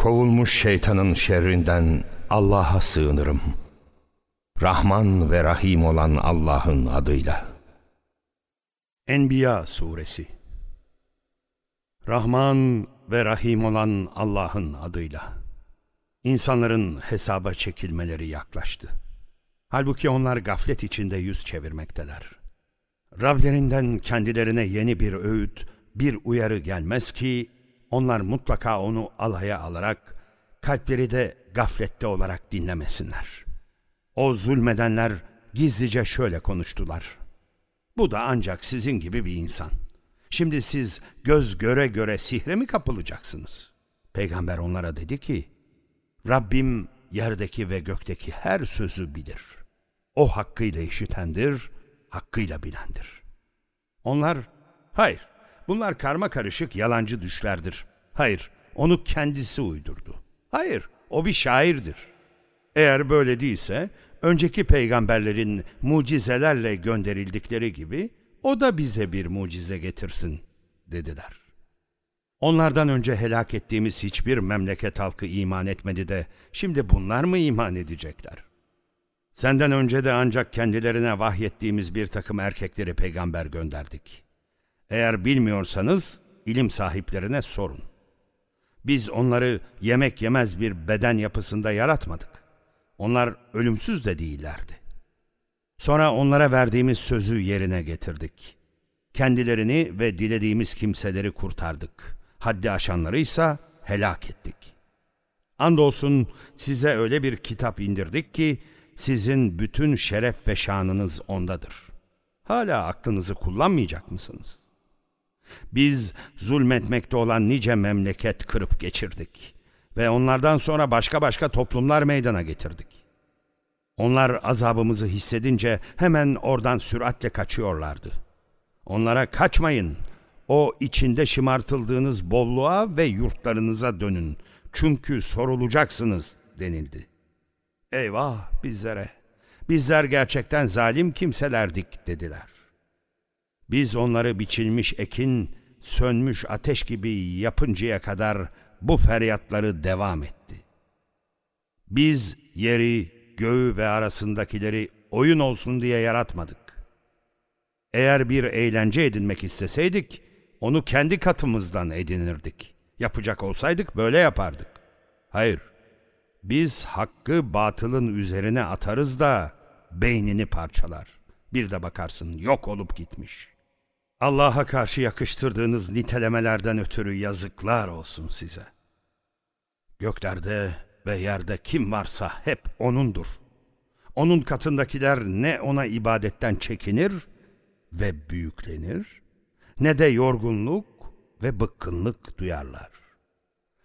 Kovulmuş şeytanın şerrinden Allah'a sığınırım. Rahman ve Rahim olan Allah'ın adıyla. Enbiya Suresi Rahman ve Rahim olan Allah'ın adıyla. İnsanların hesaba çekilmeleri yaklaştı. Halbuki onlar gaflet içinde yüz çevirmekteler. Rablerinden kendilerine yeni bir öğüt, bir uyarı gelmez ki onlar mutlaka onu alaya alarak kalpleri de gaflette olarak dinlemesinler. O zulmedenler gizlice şöyle konuştular. Bu da ancak sizin gibi bir insan. Şimdi siz göz göre göre sihre mi kapılacaksınız? Peygamber onlara dedi ki, Rabbim yerdeki ve gökteki her sözü bilir. O hakkıyla işitendir, hakkıyla bilendir. Onlar, hayır, bunlar karma karışık yalancı düşlerdir. Hayır, onu kendisi uydurdu. Hayır, o bir şairdir. Eğer böyle değilse, önceki peygamberlerin mucizelerle gönderildikleri gibi, o da bize bir mucize getirsin, dediler. Onlardan önce helak ettiğimiz hiçbir memleket halkı iman etmedi de, şimdi bunlar mı iman edecekler? Senden önce de ancak kendilerine vahyettiğimiz bir takım erkekleri peygamber gönderdik. Eğer bilmiyorsanız ilim sahiplerine sorun. Biz onları yemek yemez bir beden yapısında yaratmadık. Onlar ölümsüz de değillerdi. Sonra onlara verdiğimiz sözü yerine getirdik. Kendilerini ve dilediğimiz kimseleri kurtardık. Haddi aşanları ise helak ettik. Andolsun size öyle bir kitap indirdik ki sizin bütün şeref ve şanınız ondadır. Hala aklınızı kullanmayacak mısınız? Biz zulmetmekte olan nice memleket kırıp geçirdik ve onlardan sonra başka başka toplumlar meydana getirdik. Onlar azabımızı hissedince hemen oradan süratle kaçıyorlardı. Onlara kaçmayın, o içinde şımartıldığınız bolluğa ve yurtlarınıza dönün. Çünkü sorulacaksınız denildi. Eyvah bizlere, bizler gerçekten zalim kimselerdik dediler. Biz onları biçilmiş ekin, sönmüş ateş gibi yapıncaya kadar bu feryatları devam etti. Biz yeri, göğü ve arasındakileri oyun olsun diye yaratmadık. Eğer bir eğlence edinmek isteseydik, onu kendi katımızdan edinirdik. Yapacak olsaydık böyle yapardık. Hayır, biz hakkı batılın üzerine atarız da beynini parçalar. Bir de bakarsın yok olup gitmiş. Allah'a karşı yakıştırdığınız nitelemelerden ötürü yazıklar olsun size. Göklerde ve yerde kim varsa hep O'nundur. Onun katındakiler ne O'na ibadetten çekinir ve büyüklenir, ne de yorgunluk ve bıkkınlık duyarlar.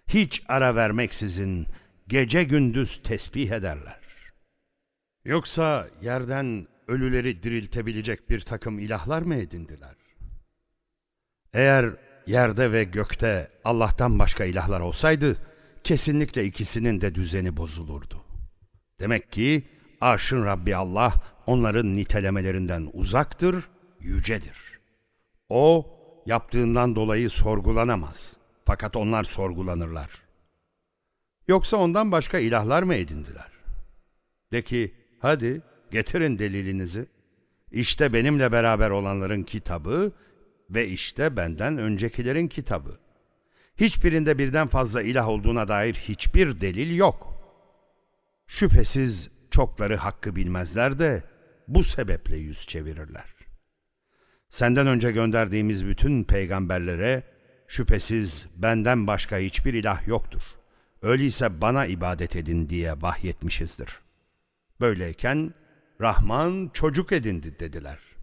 Hiç ara vermeksizin gece gündüz tesbih ederler. Yoksa yerden ölüleri diriltebilecek bir takım ilahlar mı edindiler? Eğer yerde ve gökte Allah'tan başka ilahlar olsaydı, kesinlikle ikisinin de düzeni bozulurdu. Demek ki arşın Rabbi Allah onların nitelemelerinden uzaktır, yücedir. O yaptığından dolayı sorgulanamaz. Fakat onlar sorgulanırlar. Yoksa ondan başka ilahlar mı edindiler? De ki, hadi getirin delilinizi. İşte benimle beraber olanların kitabı ve işte benden öncekilerin kitabı. Hiçbirinde birden fazla ilah olduğuna dair hiçbir delil yok. Şüphesiz çokları hakkı bilmezler de bu sebeple yüz çevirirler. Senden önce gönderdiğimiz bütün peygamberlere şüphesiz benden başka hiçbir ilah yoktur. Öyleyse bana ibadet edin diye vahyetmişizdir. Böyleyken Rahman çocuk edindi dediler.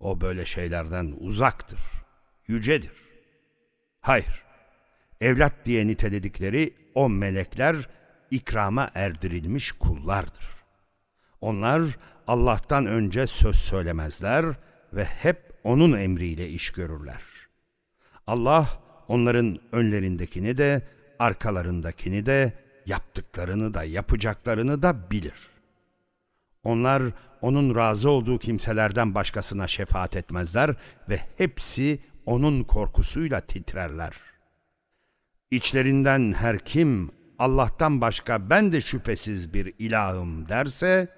O böyle şeylerden uzaktır, yücedir. Hayır, evlat diye niteledikleri o melekler ikrama erdirilmiş kullardır. Onlar Allah'tan önce söz söylemezler ve hep O'nun emriyle iş görürler. Allah onların önlerindekini de, arkalarındakini de, yaptıklarını da yapacaklarını da bilir. Onlar onun razı olduğu kimselerden başkasına şefaat etmezler ve hepsi onun korkusuyla titrerler. İçlerinden her kim Allah'tan başka ben de şüphesiz bir ilahım derse,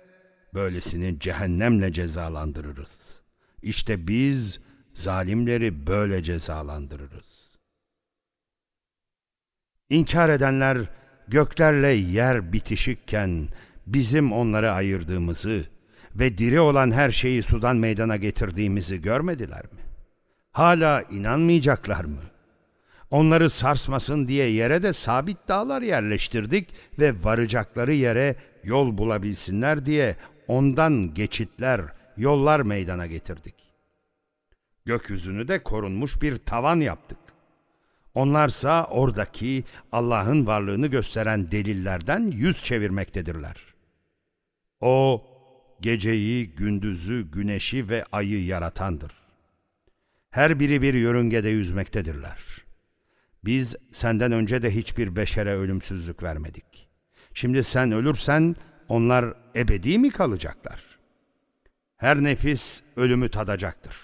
böylesini cehennemle cezalandırırız. İşte biz zalimleri böyle cezalandırırız. İnkar edenler göklerle yer bitişikken bizim onları ayırdığımızı ve diri olan her şeyi sudan meydana getirdiğimizi görmediler mi? Hala inanmayacaklar mı? Onları sarsmasın diye yere de sabit dağlar yerleştirdik ve varacakları yere yol bulabilsinler diye ondan geçitler, yollar meydana getirdik. Gökyüzünü de korunmuş bir tavan yaptık. Onlarsa oradaki Allah'ın varlığını gösteren delillerden yüz çevirmektedirler. O, geceyi, gündüzü, güneşi ve ayı yaratandır. Her biri bir yörüngede yüzmektedirler. Biz senden önce de hiçbir beşere ölümsüzlük vermedik. Şimdi sen ölürsen onlar ebedi mi kalacaklar? Her nefis ölümü tadacaktır.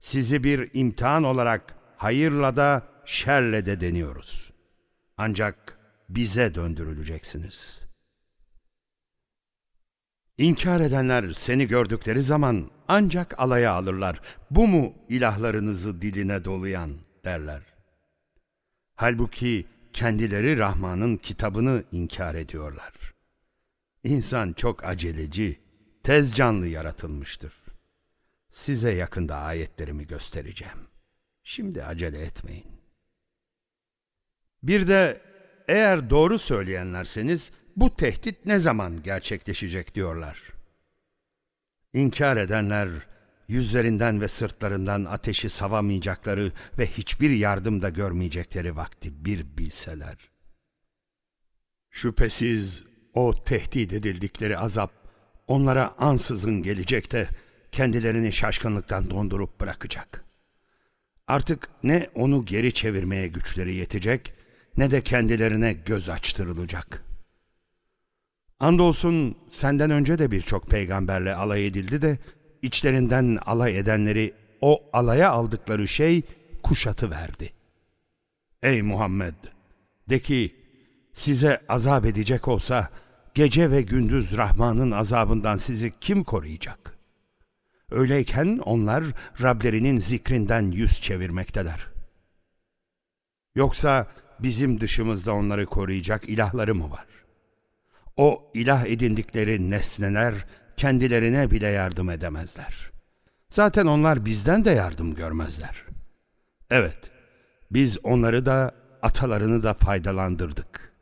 Sizi bir imtihan olarak hayırla da şerle de deniyoruz. Ancak bize döndürüleceksiniz. İnkar edenler seni gördükleri zaman ancak alaya alırlar. Bu mu ilahlarınızı diline dolayan derler. Halbuki kendileri Rahman'ın kitabını inkar ediyorlar. İnsan çok aceleci, tez canlı yaratılmıştır. Size yakında ayetlerimi göstereceğim. Şimdi acele etmeyin. Bir de eğer doğru söyleyenlerseniz bu tehdit ne zaman gerçekleşecek diyorlar. İnkar edenler yüzlerinden ve sırtlarından ateşi savamayacakları ve hiçbir yardım da görmeyecekleri vakti bir bilseler. Şüphesiz o tehdit edildikleri azap onlara ansızın gelecek de kendilerini şaşkınlıktan dondurup bırakacak. Artık ne onu geri çevirmeye güçleri yetecek ne de kendilerine göz açtırılacak. Andolsun senden önce de birçok peygamberle alay edildi de içlerinden alay edenleri o alaya aldıkları şey kuşatı verdi. Ey Muhammed! De ki, size azap edecek olsa, gece ve gündüz Rahman'ın azabından sizi kim koruyacak? Öyleyken onlar Rablerinin zikrinden yüz çevirmekteler. Yoksa bizim dışımızda onları koruyacak ilahları mı var? O ilah edindikleri nesneler kendilerine bile yardım edemezler. Zaten onlar bizden de yardım görmezler. Evet, biz onları da atalarını da faydalandırdık.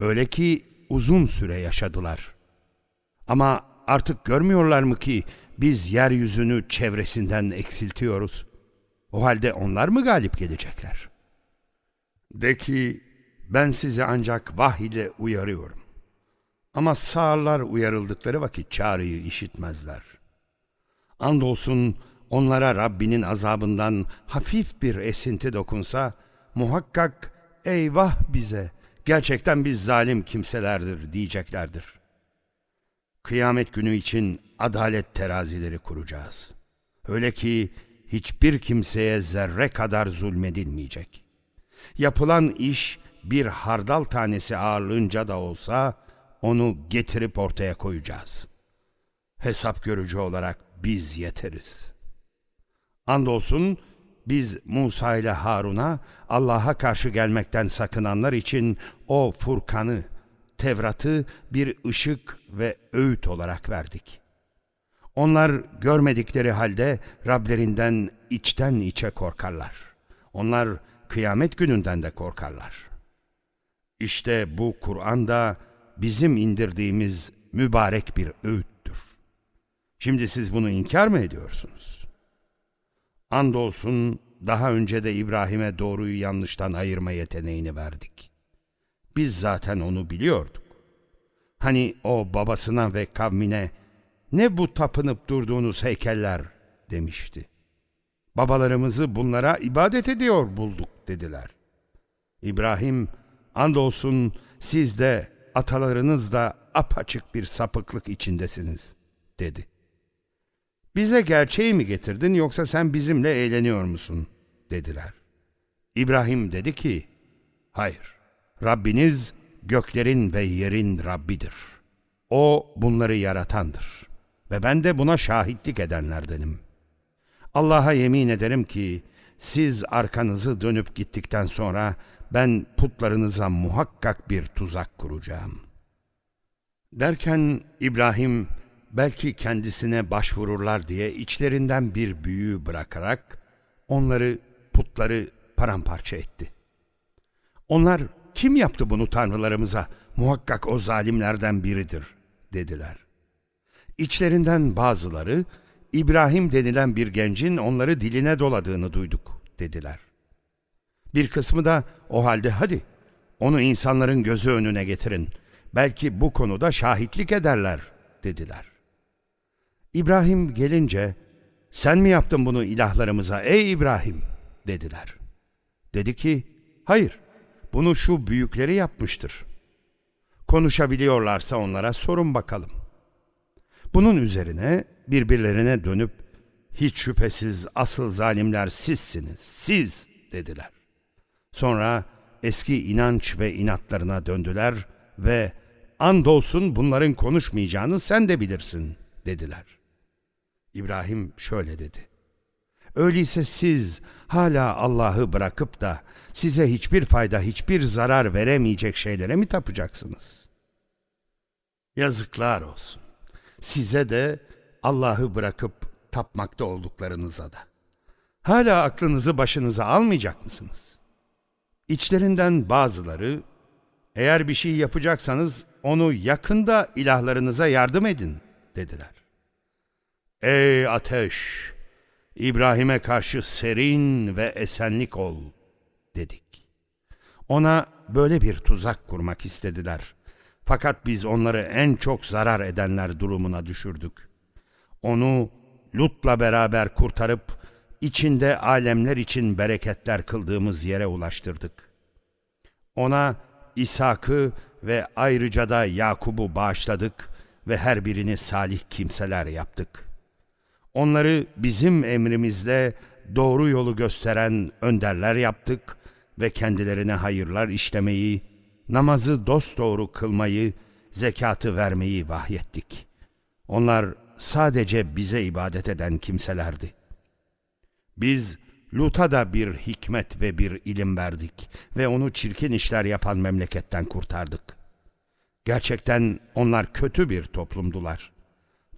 Öyle ki uzun süre yaşadılar. Ama artık görmüyorlar mı ki biz yeryüzünü çevresinden eksiltiyoruz? O halde onlar mı galip gelecekler? De ki ben sizi ancak vah ile uyarıyorum. Ama sağırlar uyarıldıkları vakit çağrıyı işitmezler. Andolsun onlara Rabbinin azabından hafif bir esinti dokunsa, muhakkak eyvah bize, gerçekten biz zalim kimselerdir diyeceklerdir. Kıyamet günü için adalet terazileri kuracağız. Öyle ki hiçbir kimseye zerre kadar zulmedilmeyecek. Yapılan iş bir hardal tanesi ağırlığınca da olsa, onu getirip ortaya koyacağız. Hesap görücü olarak biz yeteriz. Andolsun biz Musa ile Harun'a Allah'a karşı gelmekten sakınanlar için o Furkan'ı, Tevrat'ı bir ışık ve öğüt olarak verdik. Onlar görmedikleri halde Rablerinden içten içe korkarlar. Onlar kıyamet gününden de korkarlar. İşte bu Kur'an da bizim indirdiğimiz mübarek bir öğüttür. Şimdi siz bunu inkar mı ediyorsunuz? Andolsun daha önce de İbrahim'e doğruyu yanlıştan ayırma yeteneğini verdik. Biz zaten onu biliyorduk. Hani o babasına ve kavmine ne bu tapınıp durduğunuz heykeller demişti. Babalarımızı bunlara ibadet ediyor bulduk dediler. İbrahim andolsun siz de atalarınız da apaçık bir sapıklık içindesiniz, dedi. Bize gerçeği mi getirdin yoksa sen bizimle eğleniyor musun, dediler. İbrahim dedi ki, hayır, Rabbiniz göklerin ve yerin Rabbidir. O bunları yaratandır. Ve ben de buna şahitlik edenlerdenim. Allah'a yemin ederim ki siz arkanızı dönüp gittikten sonra ben putlarınıza muhakkak bir tuzak kuracağım. Derken İbrahim belki kendisine başvururlar diye içlerinden bir büyü bırakarak onları putları paramparça etti. Onlar kim yaptı bunu tanrılarımıza? Muhakkak o zalimlerden biridir dediler. İçlerinden bazıları İbrahim denilen bir gencin onları diline doladığını duyduk dediler. Bir kısmı da o halde hadi onu insanların gözü önüne getirin. Belki bu konuda şahitlik ederler dediler. İbrahim gelince sen mi yaptın bunu ilahlarımıza ey İbrahim dediler. Dedi ki hayır bunu şu büyükleri yapmıştır. Konuşabiliyorlarsa onlara sorun bakalım. Bunun üzerine birbirlerine dönüp hiç şüphesiz asıl zalimler sizsiniz, siz dediler. Sonra eski inanç ve inatlarına döndüler ve andolsun bunların konuşmayacağını sen de bilirsin dediler. İbrahim şöyle dedi. Öyleyse siz hala Allah'ı bırakıp da size hiçbir fayda, hiçbir zarar veremeyecek şeylere mi tapacaksınız? Yazıklar olsun. Size de Allah'ı bırakıp tapmakta olduklarınıza da. Hala aklınızı başınıza almayacak mısınız? İçlerinden bazıları, eğer bir şey yapacaksanız onu yakında ilahlarınıza yardım edin dediler. Ey ateş! İbrahim'e karşı serin ve esenlik ol dedik. Ona böyle bir tuzak kurmak istediler. Fakat biz onları en çok zarar edenler durumuna düşürdük. Onu Lut'la beraber kurtarıp içinde alemler için bereketler kıldığımız yere ulaştırdık. Ona İshak'ı ve ayrıca da Yakub'u bağışladık ve her birini salih kimseler yaptık.'' Onları bizim emrimizle doğru yolu gösteren önderler yaptık ve kendilerine hayırlar işlemeyi, namazı dosdoğru kılmayı, zekatı vermeyi vahyettik. Onlar sadece bize ibadet eden kimselerdi. Biz Lut'a da bir hikmet ve bir ilim verdik ve onu çirkin işler yapan memleketten kurtardık. Gerçekten onlar kötü bir toplumdular.''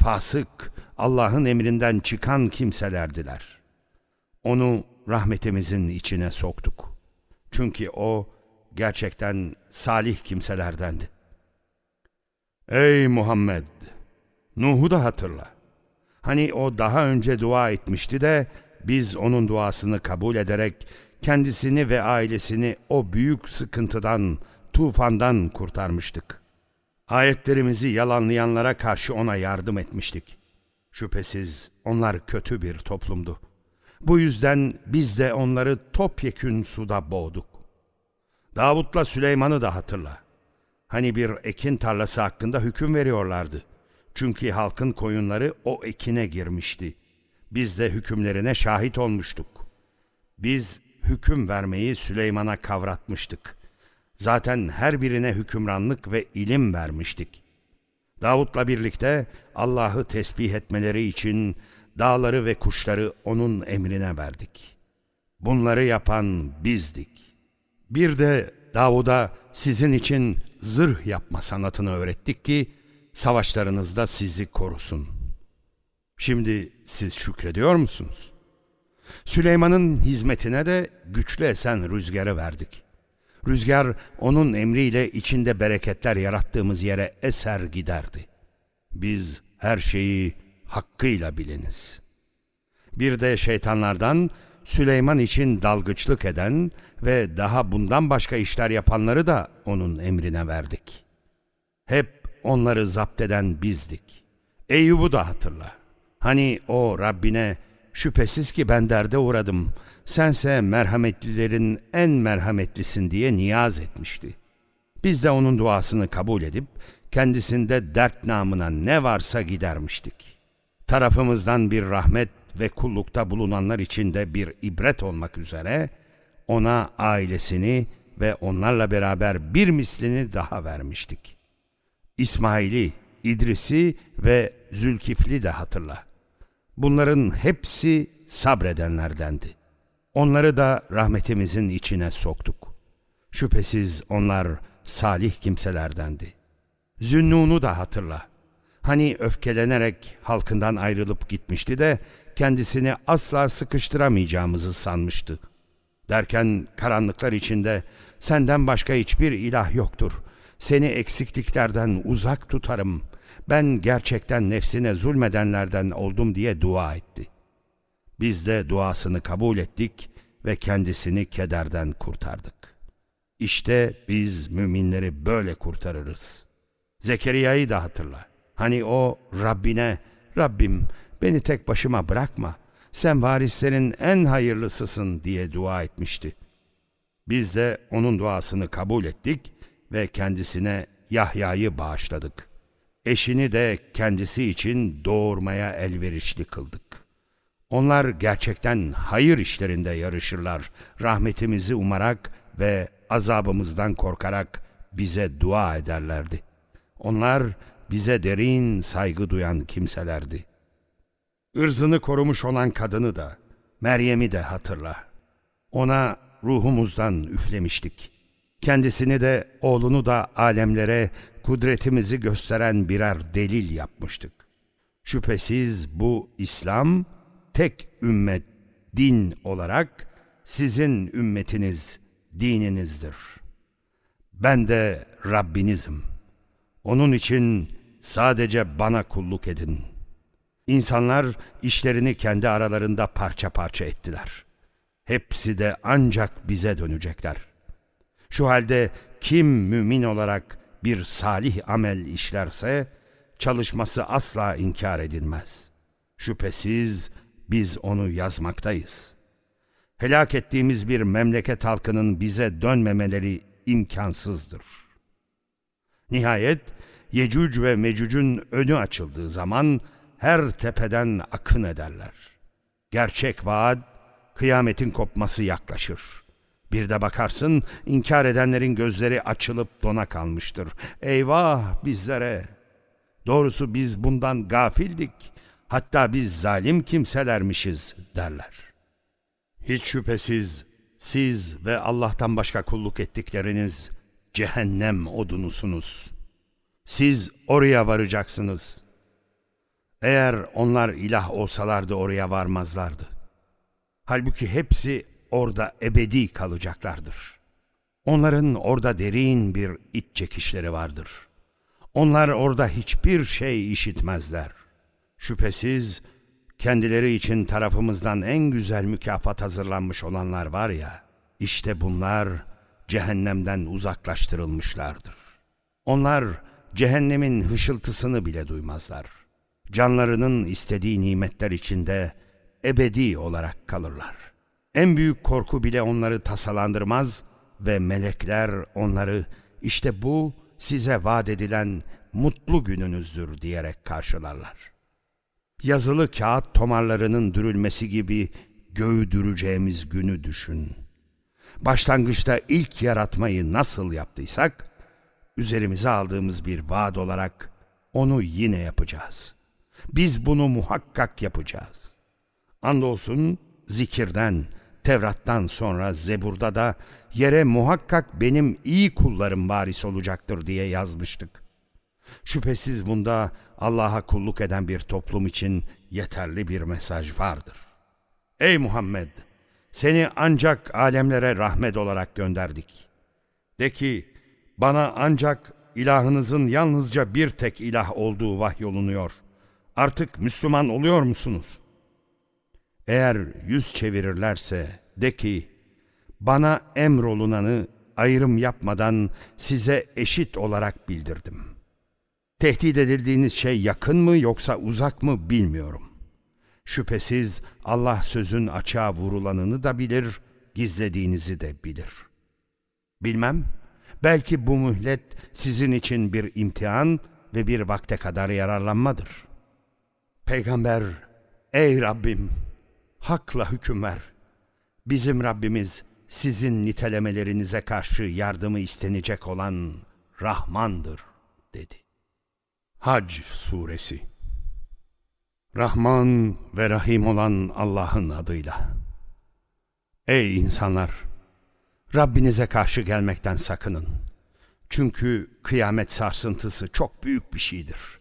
fasık, Allah'ın emrinden çıkan kimselerdiler. Onu rahmetimizin içine soktuk. Çünkü o gerçekten salih kimselerdendi. Ey Muhammed! Nuh'u da hatırla. Hani o daha önce dua etmişti de biz onun duasını kabul ederek kendisini ve ailesini o büyük sıkıntıdan, tufandan kurtarmıştık. Ayetlerimizi yalanlayanlara karşı ona yardım etmiştik. Şüphesiz onlar kötü bir toplumdu. Bu yüzden biz de onları topyekün suda boğduk. Davut'la Süleyman'ı da hatırla. Hani bir ekin tarlası hakkında hüküm veriyorlardı. Çünkü halkın koyunları o ekine girmişti. Biz de hükümlerine şahit olmuştuk. Biz hüküm vermeyi Süleyman'a kavratmıştık. Zaten her birine hükümranlık ve ilim vermiştik. Davut'la birlikte Allah'ı tesbih etmeleri için dağları ve kuşları onun emrine verdik. Bunları yapan bizdik. Bir de Davud'a sizin için zırh yapma sanatını öğrettik ki savaşlarınızda sizi korusun. Şimdi siz şükrediyor musunuz? Süleyman'ın hizmetine de güçlü esen rüzgarı verdik.'' Rüzgar onun emriyle içinde bereketler yarattığımız yere eser giderdi. Biz her şeyi hakkıyla biliniz. Bir de şeytanlardan Süleyman için dalgıçlık eden ve daha bundan başka işler yapanları da onun emrine verdik. Hep onları zapt eden bizdik. Eyyub'u da hatırla. Hani o Rabbine şüphesiz ki ben derde uğradım sense merhametlilerin en merhametlisin diye niyaz etmişti. Biz de onun duasını kabul edip kendisinde dert namına ne varsa gidermiştik. Tarafımızdan bir rahmet ve kullukta bulunanlar için de bir ibret olmak üzere ona ailesini ve onlarla beraber bir mislini daha vermiştik. İsmail'i, İdris'i ve Zülkifli de hatırla. Bunların hepsi sabredenlerdendi. Onları da rahmetimizin içine soktuk. Şüphesiz onlar salih kimselerdendi. Zünnun'u da hatırla. Hani öfkelenerek halkından ayrılıp gitmişti de kendisini asla sıkıştıramayacağımızı sanmıştı. Derken karanlıklar içinde senden başka hiçbir ilah yoktur. Seni eksikliklerden uzak tutarım. Ben gerçekten nefsine zulmedenlerden oldum diye dua etti. Biz de duasını kabul ettik ve kendisini kederden kurtardık. İşte biz müminleri böyle kurtarırız. Zekeriya'yı da hatırla. Hani o Rabbine, Rabbim beni tek başıma bırakma, sen varislerin en hayırlısısın diye dua etmişti. Biz de onun duasını kabul ettik ve kendisine Yahya'yı bağışladık. Eşini de kendisi için doğurmaya elverişli kıldık. Onlar gerçekten hayır işlerinde yarışırlar, rahmetimizi umarak ve azabımızdan korkarak bize dua ederlerdi. Onlar bize derin saygı duyan kimselerdi. Irzını korumuş olan kadını da, Meryem'i de hatırla. Ona ruhumuzdan üflemiştik. Kendisini de oğlunu da alemlere kudretimizi gösteren birer delil yapmıştık. Şüphesiz bu İslam tek ümmet, din olarak sizin ümmetiniz, dininizdir. Ben de Rabbinizim. Onun için sadece bana kulluk edin. İnsanlar işlerini kendi aralarında parça parça ettiler. Hepsi de ancak bize dönecekler. Şu halde kim mümin olarak bir salih amel işlerse, çalışması asla inkar edilmez. Şüphesiz biz onu yazmaktayız. Helak ettiğimiz bir memleket halkının bize dönmemeleri imkansızdır. Nihayet Yecüc ve Mecüc'ün önü açıldığı zaman her tepeden akın ederler. Gerçek vaat, kıyametin kopması yaklaşır. Bir de bakarsın inkar edenlerin gözleri açılıp dona kalmıştır. Eyvah bizlere! Doğrusu biz bundan gafildik. Hatta biz zalim kimselermişiz derler. Hiç şüphesiz siz ve Allah'tan başka kulluk ettikleriniz cehennem odunusunuz. Siz oraya varacaksınız. Eğer onlar ilah olsalardı oraya varmazlardı. Halbuki hepsi orada ebedi kalacaklardır. Onların orada derin bir iç çekişleri vardır. Onlar orada hiçbir şey işitmezler. Şüphesiz kendileri için tarafımızdan en güzel mükafat hazırlanmış olanlar var ya, işte bunlar cehennemden uzaklaştırılmışlardır. Onlar cehennemin hışıltısını bile duymazlar. Canlarının istediği nimetler içinde ebedi olarak kalırlar. En büyük korku bile onları tasalandırmaz ve melekler onları işte bu size vaat edilen mutlu gününüzdür diyerek karşılarlar. Yazılı kağıt tomarlarının dürülmesi gibi göğü düreceğimiz günü düşün. Başlangıçta ilk yaratmayı nasıl yaptıysak, üzerimize aldığımız bir vaat olarak onu yine yapacağız. Biz bunu muhakkak yapacağız. Andolsun zikirden, Tevrat'tan sonra Zebur'da da yere muhakkak benim iyi kullarım varis olacaktır diye yazmıştık. Şüphesiz bunda Allah'a kulluk eden bir toplum için yeterli bir mesaj vardır. Ey Muhammed! Seni ancak alemlere rahmet olarak gönderdik. De ki, bana ancak ilahınızın yalnızca bir tek ilah olduğu vahyolunuyor. Artık Müslüman oluyor musunuz? Eğer yüz çevirirlerse de ki, bana emrolunanı ayrım yapmadan size eşit olarak bildirdim. Tehdit edildiğiniz şey yakın mı yoksa uzak mı bilmiyorum. Şüphesiz Allah sözün açığa vurulanını da bilir, gizlediğinizi de bilir. Bilmem, belki bu mühlet sizin için bir imtihan ve bir vakte kadar yararlanmadır. Peygamber, ey Rabbim, hakla hüküm ver. Bizim Rabbimiz sizin nitelemelerinize karşı yardımı istenecek olan Rahmandır dedi. Hac Suresi Rahman ve Rahim olan Allah'ın adıyla. Ey insanlar! Rabbinize karşı gelmekten sakının. Çünkü kıyamet sarsıntısı çok büyük bir şeydir.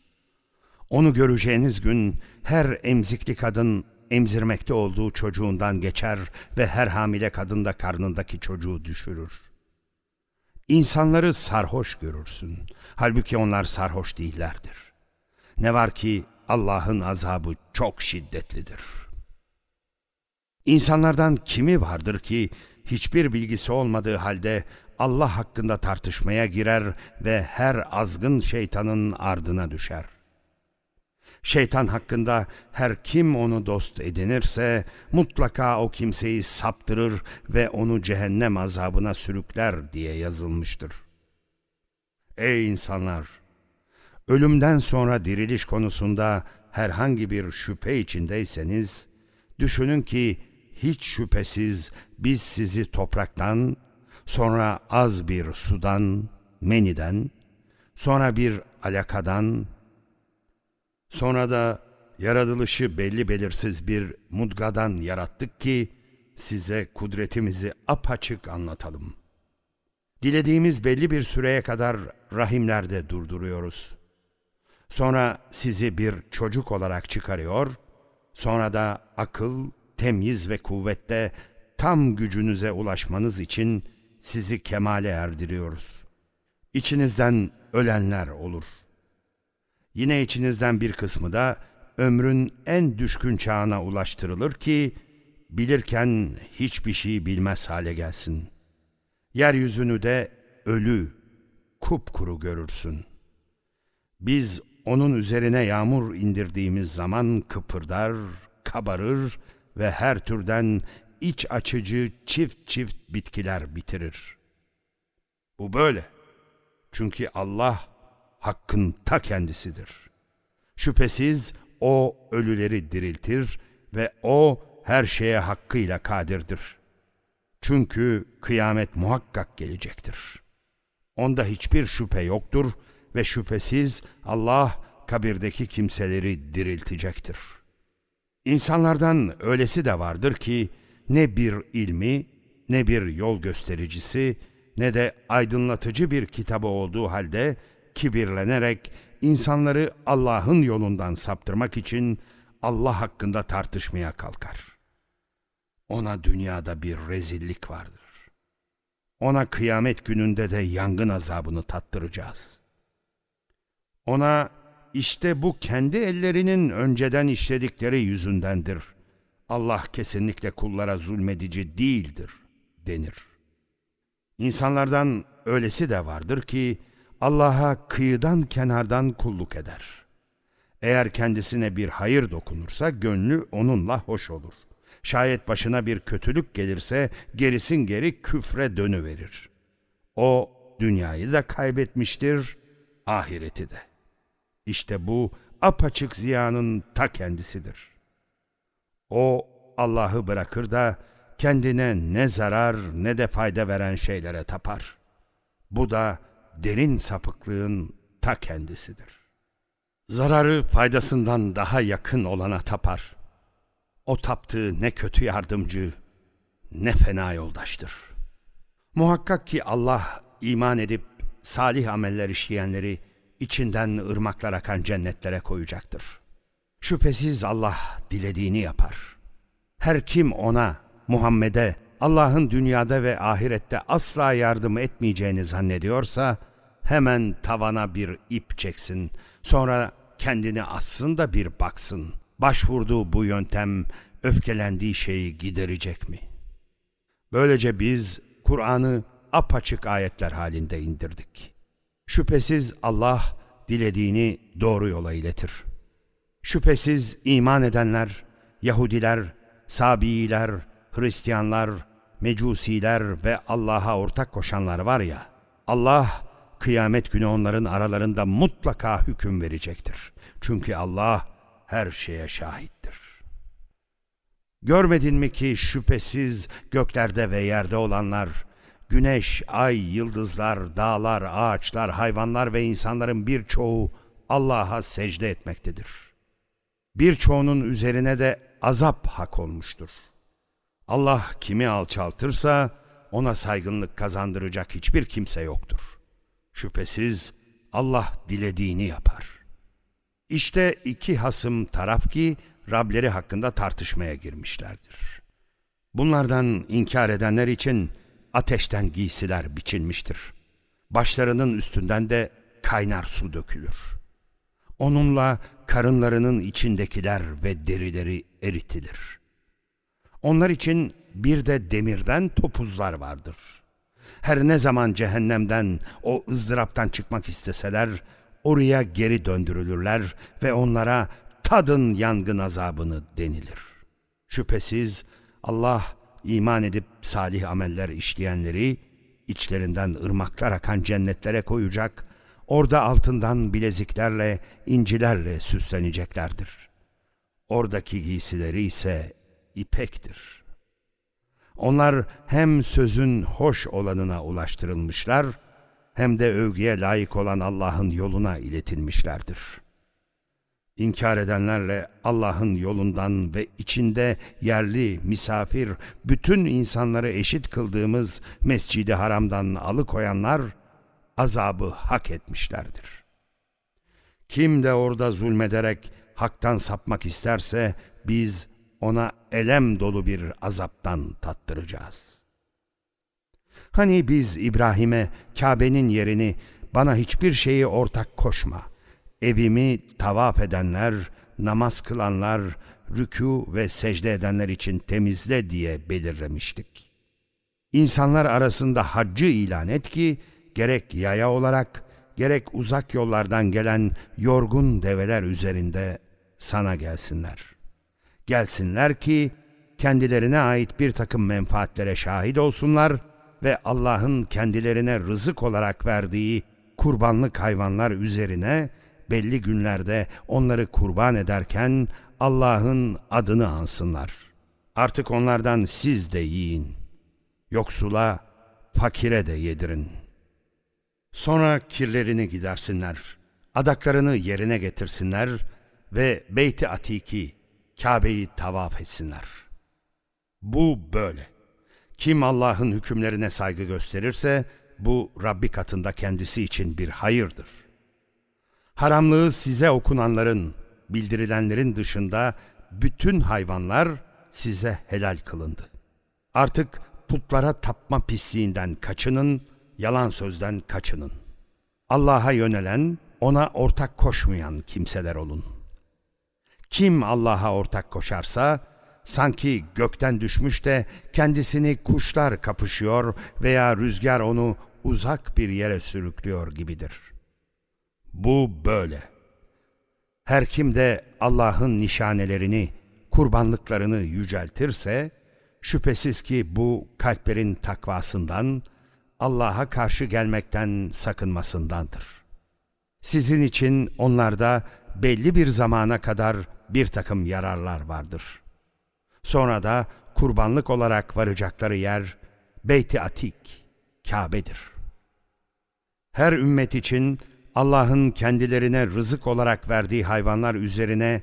Onu göreceğiniz gün her emzikli kadın emzirmekte olduğu çocuğundan geçer ve her hamile kadın da karnındaki çocuğu düşürür. İnsanları sarhoş görürsün. Halbuki onlar sarhoş değillerdir. Ne var ki Allah'ın azabı çok şiddetlidir. İnsanlardan kimi vardır ki hiçbir bilgisi olmadığı halde Allah hakkında tartışmaya girer ve her azgın şeytanın ardına düşer. Şeytan hakkında her kim onu dost edinirse mutlaka o kimseyi saptırır ve onu cehennem azabına sürükler diye yazılmıştır. Ey insanlar! Ölümden sonra diriliş konusunda herhangi bir şüphe içindeyseniz, düşünün ki hiç şüphesiz biz sizi topraktan, sonra az bir sudan, meniden, sonra bir alakadan, sonra da yaratılışı belli belirsiz bir mudgadan yarattık ki size kudretimizi apaçık anlatalım. Dilediğimiz belli bir süreye kadar rahimlerde durduruyoruz. Sonra sizi bir çocuk olarak çıkarıyor, sonra da akıl, temyiz ve kuvvette tam gücünüze ulaşmanız için sizi kemale erdiriyoruz. İçinizden ölenler olur. Yine içinizden bir kısmı da ömrün en düşkün çağına ulaştırılır ki bilirken hiçbir şey bilmez hale gelsin. Yeryüzünü de ölü, kupkuru görürsün. Biz onun üzerine yağmur indirdiğimiz zaman kıpırdar, kabarır ve her türden iç açıcı çift çift bitkiler bitirir. Bu böyle. Çünkü Allah hakkın ta kendisidir. Şüphesiz O ölüleri diriltir ve O her şeye hakkıyla kadirdir. Çünkü kıyamet muhakkak gelecektir. Onda hiçbir şüphe yoktur ve şüphesiz Allah kabirdeki kimseleri diriltecektir. İnsanlardan öylesi de vardır ki ne bir ilmi, ne bir yol göstericisi, ne de aydınlatıcı bir kitabı olduğu halde kibirlenerek insanları Allah'ın yolundan saptırmak için Allah hakkında tartışmaya kalkar. Ona dünyada bir rezillik vardır. Ona kıyamet gününde de yangın azabını tattıracağız. Ona işte bu kendi ellerinin önceden işledikleri yüzündendir. Allah kesinlikle kullara zulmedici değildir denir. İnsanlardan öylesi de vardır ki Allah'a kıyıdan kenardan kulluk eder. Eğer kendisine bir hayır dokunursa gönlü onunla hoş olur. Şayet başına bir kötülük gelirse gerisin geri küfre dönüverir. O dünyayı da kaybetmiştir, ahireti de. İşte bu apaçık ziyanın ta kendisidir. O Allah'ı bırakır da kendine ne zarar ne de fayda veren şeylere tapar. Bu da derin sapıklığın ta kendisidir. Zararı faydasından daha yakın olana tapar. O taptığı ne kötü yardımcı ne fena yoldaştır. Muhakkak ki Allah iman edip salih ameller işleyenleri içinden ırmaklar akan cennetlere koyacaktır. Şüphesiz Allah dilediğini yapar. Her kim ona, Muhammed'e, Allah'ın dünyada ve ahirette asla yardım etmeyeceğini zannediyorsa, hemen tavana bir ip çeksin, sonra kendini assın da bir baksın. Başvurduğu bu yöntem öfkelendiği şeyi giderecek mi? Böylece biz Kur'an'ı apaçık ayetler halinde indirdik. Şüphesiz Allah dilediğini doğru yola iletir. Şüphesiz iman edenler, Yahudiler, Sabiiler, Hristiyanlar, Mecusiler ve Allah'a ortak koşanlar var ya, Allah kıyamet günü onların aralarında mutlaka hüküm verecektir. Çünkü Allah her şeye şahittir. Görmedin mi ki şüphesiz göklerde ve yerde olanlar, güneş, ay, yıldızlar, dağlar, ağaçlar, hayvanlar ve insanların birçoğu Allah'a secde etmektedir. Birçoğunun üzerine de azap hak olmuştur. Allah kimi alçaltırsa ona saygınlık kazandıracak hiçbir kimse yoktur. Şüphesiz Allah dilediğini yapar. İşte iki hasım taraf ki Rableri hakkında tartışmaya girmişlerdir. Bunlardan inkar edenler için ateşten giysiler biçilmiştir. Başlarının üstünden de kaynar su dökülür. Onunla karınlarının içindekiler ve derileri eritilir. Onlar için bir de demirden topuzlar vardır. Her ne zaman cehennemden, o ızdıraptan çıkmak isteseler, oraya geri döndürülürler ve onlara tadın yangın azabını denilir. Şüphesiz Allah iman edip salih ameller işleyenleri içlerinden ırmaklar akan cennetlere koyacak, orada altından bileziklerle, incilerle süsleneceklerdir. Oradaki giysileri ise ipektir. Onlar hem sözün hoş olanına ulaştırılmışlar, hem de övgüye layık olan Allah'ın yoluna iletilmişlerdir.'' İnkar edenlerle Allah'ın yolundan ve içinde yerli, misafir, bütün insanları eşit kıldığımız Mescid-i Haram'dan alıkoyanlar azabı hak etmişlerdir. Kim de orada zulmederek haktan sapmak isterse biz ona elem dolu bir azaptan tattıracağız. Hani biz İbrahim'e Kabe'nin yerini bana hiçbir şeyi ortak koşma.'' Evimi tavaf edenler, namaz kılanlar, rükû ve secde edenler için temizle diye belirlemiştik. İnsanlar arasında haccı ilan et ki, gerek yaya olarak, gerek uzak yollardan gelen yorgun develer üzerinde sana gelsinler. Gelsinler ki, kendilerine ait bir takım menfaatlere şahit olsunlar ve Allah'ın kendilerine rızık olarak verdiği kurbanlık hayvanlar üzerine belli günlerde onları kurban ederken Allah'ın adını ansınlar. Artık onlardan siz de yiyin. Yoksula, fakire de yedirin. Sonra kirlerini gidersinler. Adaklarını yerine getirsinler ve Beyt-i Atiki, Kabe'yi tavaf etsinler. Bu böyle. Kim Allah'ın hükümlerine saygı gösterirse, bu Rabbi katında kendisi için bir hayırdır.'' Haramlığı size okunanların, bildirilenlerin dışında bütün hayvanlar size helal kılındı. Artık putlara tapma pisliğinden kaçının, yalan sözden kaçının. Allah'a yönelen, ona ortak koşmayan kimseler olun. Kim Allah'a ortak koşarsa, sanki gökten düşmüş de kendisini kuşlar kapışıyor veya rüzgar onu uzak bir yere sürüklüyor gibidir.'' Bu böyle. Her kim de Allah'ın nişanelerini, kurbanlıklarını yüceltirse, şüphesiz ki bu kalplerin takvasından, Allah'a karşı gelmekten sakınmasındandır. Sizin için onlarda belli bir zamana kadar bir takım yararlar vardır. Sonra da kurbanlık olarak varacakları yer Beyt-i Atik, Kabe'dir. Her ümmet için Allah'ın kendilerine rızık olarak verdiği hayvanlar üzerine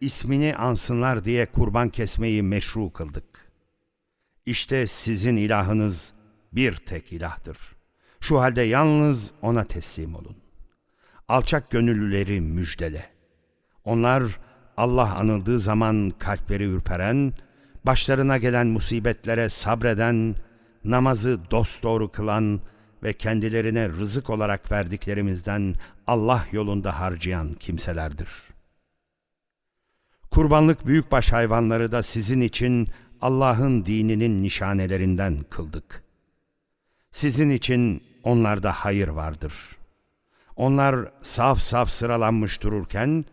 ismini ansınlar diye kurban kesmeyi meşru kıldık. İşte sizin ilahınız bir tek ilahtır. Şu halde yalnız ona teslim olun. Alçak gönüllüleri müjdele. Onlar Allah anıldığı zaman kalpleri ürperen, başlarına gelen musibetlere sabreden, namazı dosdoğru kılan, ve kendilerine rızık olarak verdiklerimizden Allah yolunda harcayan kimselerdir. Kurbanlık büyükbaş hayvanları da sizin için Allah'ın dininin nişanelerinden kıldık. Sizin için onlarda hayır vardır. Onlar saf saf sıralanmış dururken,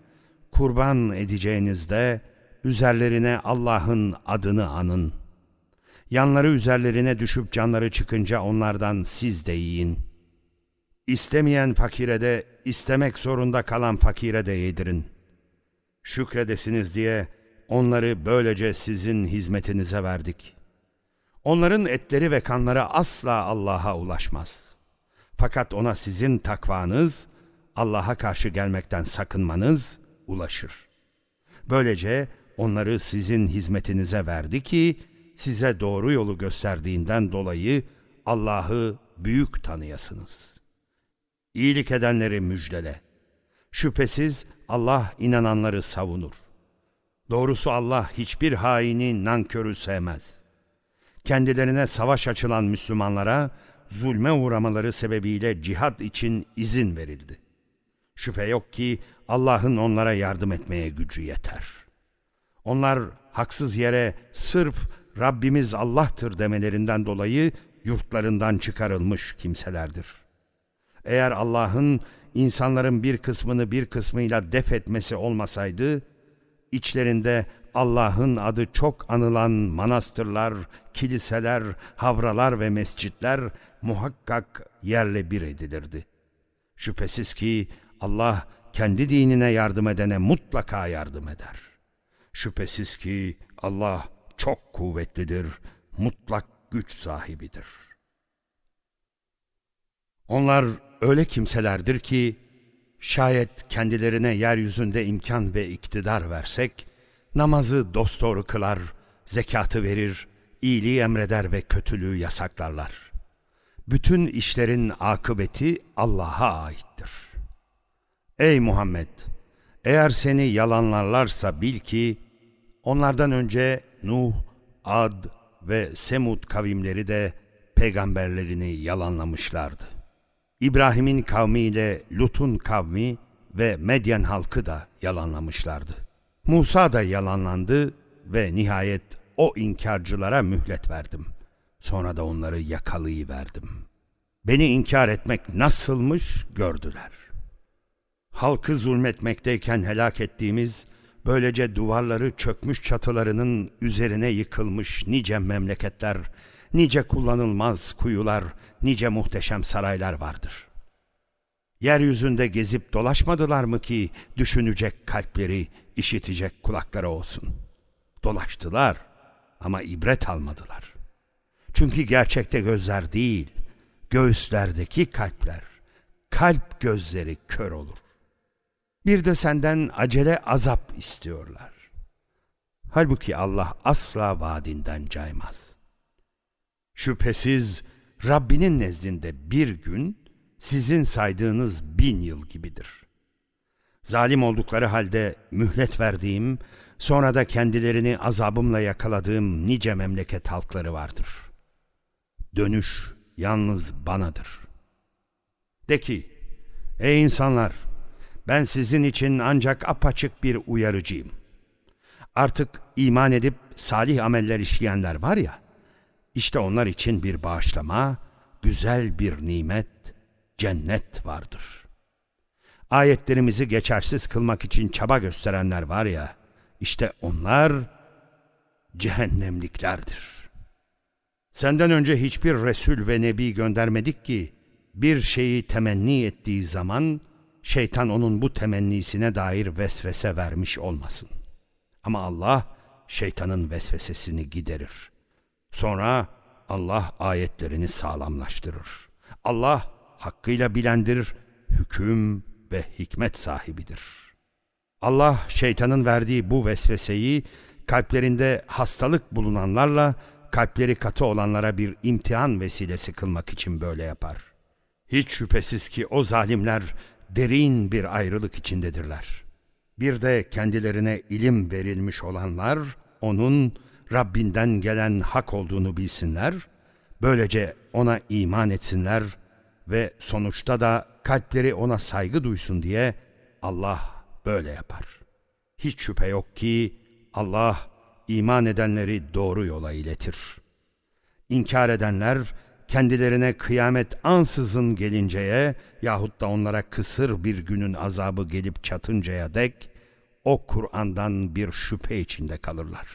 kurban edeceğinizde üzerlerine Allah'ın adını anın.'' Yanları üzerlerine düşüp canları çıkınca onlardan siz de yiyin. İstemeyen fakire de, istemek zorunda kalan fakire de yedirin. Şükredesiniz diye onları böylece sizin hizmetinize verdik. Onların etleri ve kanları asla Allah'a ulaşmaz. Fakat ona sizin takvanız, Allah'a karşı gelmekten sakınmanız ulaşır. Böylece onları sizin hizmetinize verdi ki, size doğru yolu gösterdiğinden dolayı Allah'ı büyük tanıyasınız. İyilik edenleri müjdele. Şüphesiz Allah inananları savunur. Doğrusu Allah hiçbir haini nankörü sevmez. Kendilerine savaş açılan Müslümanlara zulme uğramaları sebebiyle cihad için izin verildi. Şüphe yok ki Allah'ın onlara yardım etmeye gücü yeter. Onlar haksız yere sırf Rabbimiz Allah'tır demelerinden dolayı yurtlarından çıkarılmış kimselerdir. Eğer Allah'ın insanların bir kısmını bir kısmıyla def etmesi olmasaydı, içlerinde Allah'ın adı çok anılan manastırlar, kiliseler, havralar ve mescitler muhakkak yerle bir edilirdi. Şüphesiz ki Allah kendi dinine yardım edene mutlaka yardım eder. Şüphesiz ki Allah çok kuvvetlidir, mutlak güç sahibidir. Onlar öyle kimselerdir ki, şayet kendilerine yeryüzünde imkan ve iktidar versek, namazı dosdoğru kılar, zekatı verir, iyiliği emreder ve kötülüğü yasaklarlar. Bütün işlerin akıbeti Allah'a aittir. Ey Muhammed! Eğer seni yalanlarlarsa bil ki, onlardan önce Nuh, Ad ve Semud kavimleri de peygamberlerini yalanlamışlardı. İbrahim'in kavmiyle Lut'un kavmi ve Medyen halkı da yalanlamışlardı. Musa da yalanlandı ve nihayet o inkarcılara mühlet verdim. Sonra da onları yakalayıverdim. Beni inkar etmek nasılmış gördüler. Halkı zulmetmekteyken helak ettiğimiz Böylece duvarları çökmüş çatılarının üzerine yıkılmış nice memleketler, nice kullanılmaz kuyular, nice muhteşem saraylar vardır. Yeryüzünde gezip dolaşmadılar mı ki düşünecek kalpleri, işitecek kulakları olsun? Dolaştılar ama ibret almadılar. Çünkü gerçekte gözler değil, göğüslerdeki kalpler, kalp gözleri kör olur. Bir de senden acele azap istiyorlar. Halbuki Allah asla vaadinden caymaz. Şüphesiz Rabbinin nezdinde bir gün sizin saydığınız bin yıl gibidir. Zalim oldukları halde mühlet verdiğim, sonra da kendilerini azabımla yakaladığım nice memleket halkları vardır. Dönüş yalnız banadır. De ki, ey insanlar! Ben sizin için ancak apaçık bir uyarıcıyım. Artık iman edip salih ameller işleyenler var ya, işte onlar için bir bağışlama, güzel bir nimet, cennet vardır. Ayetlerimizi geçersiz kılmak için çaba gösterenler var ya, işte onlar cehennemliklerdir. Senden önce hiçbir Resul ve Nebi göndermedik ki, bir şeyi temenni ettiği zaman, şeytan onun bu temennisine dair vesvese vermiş olmasın. Ama Allah şeytanın vesvesesini giderir. Sonra Allah ayetlerini sağlamlaştırır. Allah hakkıyla bilendir, hüküm ve hikmet sahibidir. Allah şeytanın verdiği bu vesveseyi kalplerinde hastalık bulunanlarla kalpleri katı olanlara bir imtihan vesilesi kılmak için böyle yapar. Hiç şüphesiz ki o zalimler derin bir ayrılık içindedirler. Bir de kendilerine ilim verilmiş olanlar onun Rabbinden gelen hak olduğunu bilsinler, böylece ona iman etsinler ve sonuçta da kalpleri ona saygı duysun diye Allah böyle yapar. Hiç şüphe yok ki Allah iman edenleri doğru yola iletir. İnkar edenler kendilerine kıyamet ansızın gelinceye yahut da onlara kısır bir günün azabı gelip çatıncaya dek o Kur'an'dan bir şüphe içinde kalırlar.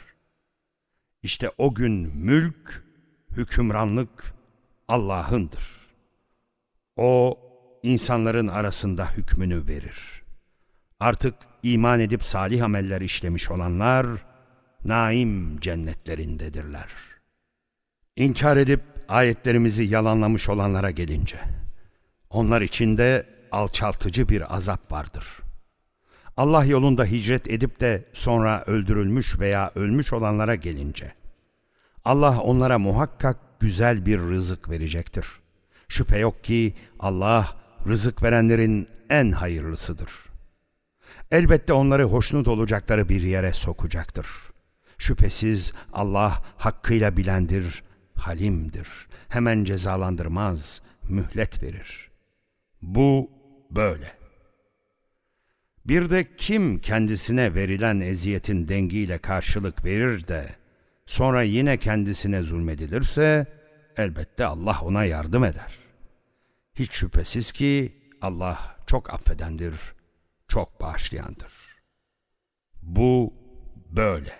İşte o gün mülk, hükümranlık Allah'ındır. O insanların arasında hükmünü verir. Artık iman edip salih ameller işlemiş olanlar naim cennetlerindedirler. İnkar edip ayetlerimizi yalanlamış olanlara gelince, onlar içinde alçaltıcı bir azap vardır.'' Allah yolunda hicret edip de sonra öldürülmüş veya ölmüş olanlara gelince, Allah onlara muhakkak güzel bir rızık verecektir. Şüphe yok ki Allah rızık verenlerin en hayırlısıdır. Elbette onları hoşnut olacakları bir yere sokacaktır. Şüphesiz Allah hakkıyla bilendir, halimdir. Hemen cezalandırmaz, mühlet verir. Bu böyle. Bir de kim kendisine verilen eziyetin dengiyle karşılık verir de sonra yine kendisine zulmedilirse elbette Allah ona yardım eder. Hiç şüphesiz ki Allah çok affedendir, çok bağışlayandır. Bu böyle.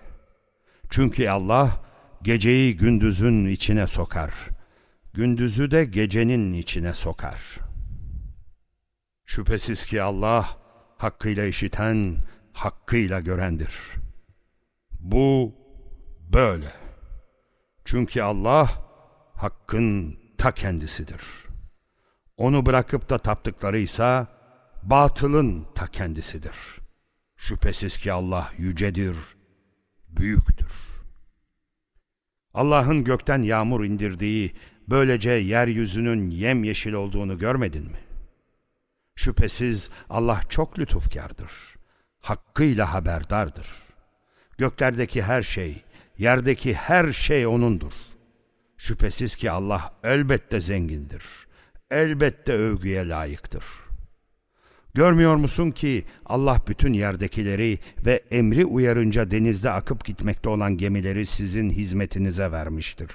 Çünkü Allah geceyi gündüzün içine sokar, gündüzü de gecenin içine sokar. Şüphesiz ki Allah hakkıyla işiten, hakkıyla görendir. Bu böyle. Çünkü Allah hakkın ta kendisidir. Onu bırakıp da taptıkları ise batılın ta kendisidir. Şüphesiz ki Allah yücedir, büyüktür. Allah'ın gökten yağmur indirdiği, böylece yeryüzünün yemyeşil olduğunu görmedin mi? Şüphesiz Allah çok lütufkardır. Hakkıyla haberdardır. Göklerdeki her şey, yerdeki her şey O'nundur. Şüphesiz ki Allah elbette zengindir. Elbette övgüye layıktır. Görmüyor musun ki Allah bütün yerdekileri ve emri uyarınca denizde akıp gitmekte olan gemileri sizin hizmetinize vermiştir.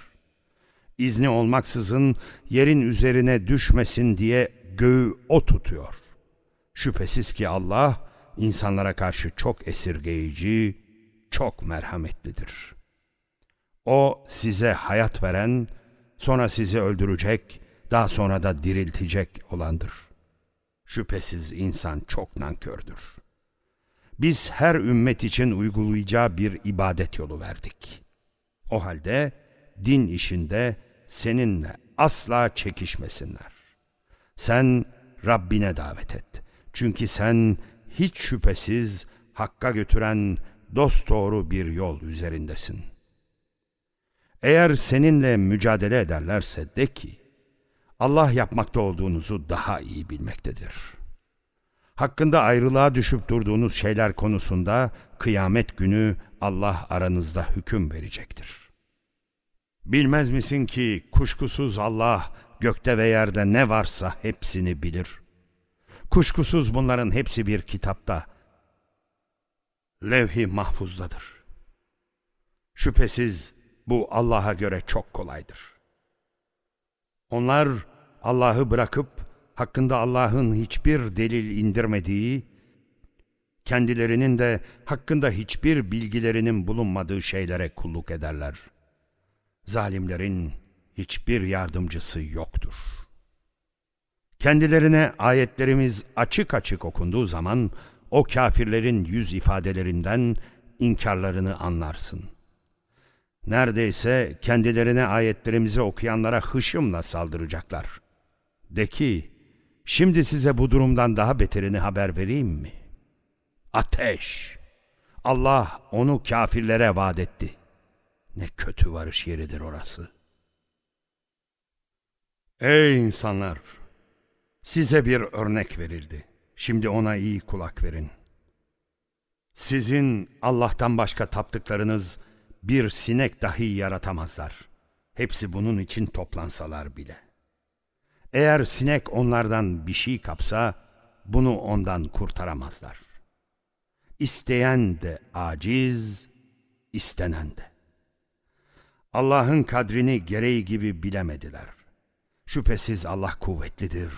İzni olmaksızın yerin üzerine düşmesin diye göğü o tutuyor. Şüphesiz ki Allah insanlara karşı çok esirgeyici, çok merhametlidir. O size hayat veren, sonra sizi öldürecek, daha sonra da diriltecek olandır. Şüphesiz insan çok nankördür. Biz her ümmet için uygulayacağı bir ibadet yolu verdik. O halde din işinde seninle asla çekişmesinler. Sen Rabbine davet et. Çünkü sen hiç şüphesiz hakka götüren dosdoğru bir yol üzerindesin. Eğer seninle mücadele ederlerse de ki, Allah yapmakta olduğunuzu daha iyi bilmektedir. Hakkında ayrılığa düşüp durduğunuz şeyler konusunda kıyamet günü Allah aranızda hüküm verecektir. Bilmez misin ki kuşkusuz Allah gökte ve yerde ne varsa hepsini bilir. Kuşkusuz bunların hepsi bir kitapta. Levh-i mahfuzdadır. Şüphesiz bu Allah'a göre çok kolaydır. Onlar Allah'ı bırakıp hakkında Allah'ın hiçbir delil indirmediği, kendilerinin de hakkında hiçbir bilgilerinin bulunmadığı şeylere kulluk ederler. Zalimlerin hiçbir yardımcısı yoktur.'' Kendilerine ayetlerimiz açık açık okunduğu zaman o kafirlerin yüz ifadelerinden inkarlarını anlarsın. Neredeyse kendilerine ayetlerimizi okuyanlara hışımla saldıracaklar. De ki, şimdi size bu durumdan daha beterini haber vereyim mi? Ateş! Allah onu kafirlere vaat etti. Ne kötü varış yeridir orası. Ey insanlar! Size bir örnek verildi. Şimdi ona iyi kulak verin. Sizin Allah'tan başka taptıklarınız bir sinek dahi yaratamazlar. Hepsi bunun için toplansalar bile. Eğer sinek onlardan bir şey kapsa, bunu ondan kurtaramazlar. İsteyen de aciz, istenen de. Allah'ın kadrini gereği gibi bilemediler. Şüphesiz Allah kuvvetlidir,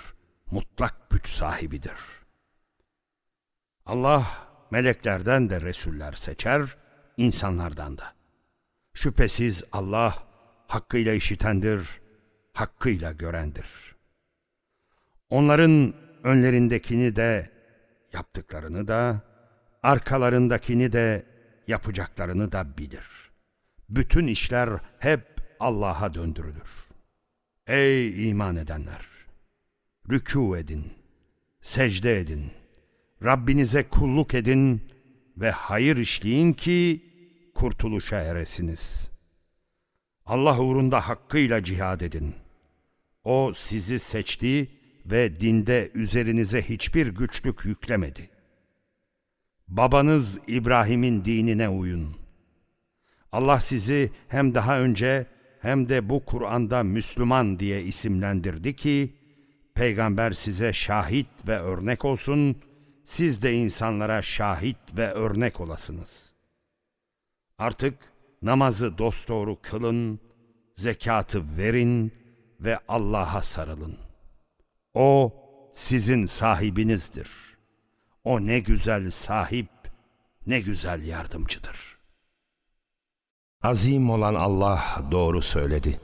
mutlak güç sahibidir. Allah meleklerden de resuller seçer, insanlardan da. Şüphesiz Allah hakkıyla işitendir, hakkıyla görendir. Onların önlerindekini de, yaptıklarını da, arkalarındakini de yapacaklarını da bilir. Bütün işler hep Allah'a döndürülür. Ey iman edenler! Rükû edin, secde edin, Rabbinize kulluk edin ve hayır işleyin ki kurtuluşa eresiniz. Allah uğrunda hakkıyla cihad edin. O sizi seçti ve dinde üzerinize hiçbir güçlük yüklemedi. Babanız İbrahim'in dinine uyun. Allah sizi hem daha önce hem de bu Kur'an'da Müslüman diye isimlendirdi ki, peygamber size şahit ve örnek olsun, siz de insanlara şahit ve örnek olasınız. Artık namazı dosdoğru kılın, zekatı verin ve Allah'a sarılın. O sizin sahibinizdir. O ne güzel sahip, ne güzel yardımcıdır. Azim olan Allah doğru söyledi.